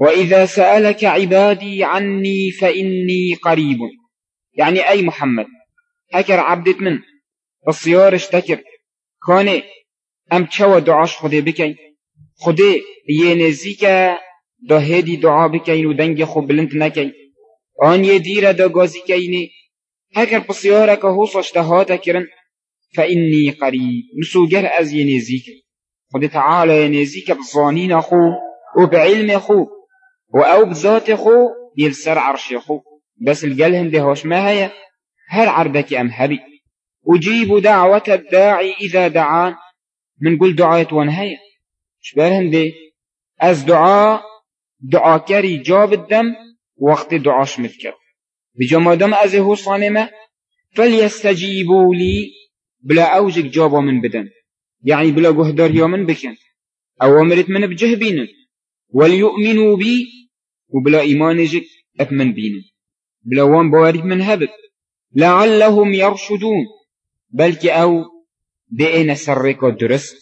وإذا سألك عبادي عني فإني قريب. يعني أي محمد هكر عبدت من الصيار اشتكر كوني أم چوا دعاش خودي بكي خودي ينزيك دا هدي دعا بكين ودنگ خو بلند نكي آن يدير دا غازي كيني هكر بصيارك هو صشتهاتا كرن فإني قريب نسوجر از ينزيك خود تعالى ينزيك بظانين خو وبعلم خو. وأو بذات خو يلسر عرش خو بس الجلهم دهوش ما هي؟ هل عربك أم هبي. أجيب دعوة الداعي إذا دعان من قول دعاية ونهاية شبالهم دي أز دعاء دعا كري جاب الدم وقت دعاش مذكر بجمع دم از هو صانمة؟ فليستجيبوا لي بلا أوجك جابا من بدن. يعني بلا قهدر يا من بكن. أوامرت من بجهبين. وليؤمنوا بي وبلا إيمان جك أثمن بين بلا وان بوارك من هبت لعلهم يرشدون بلكي أو دئنا سرقوا درست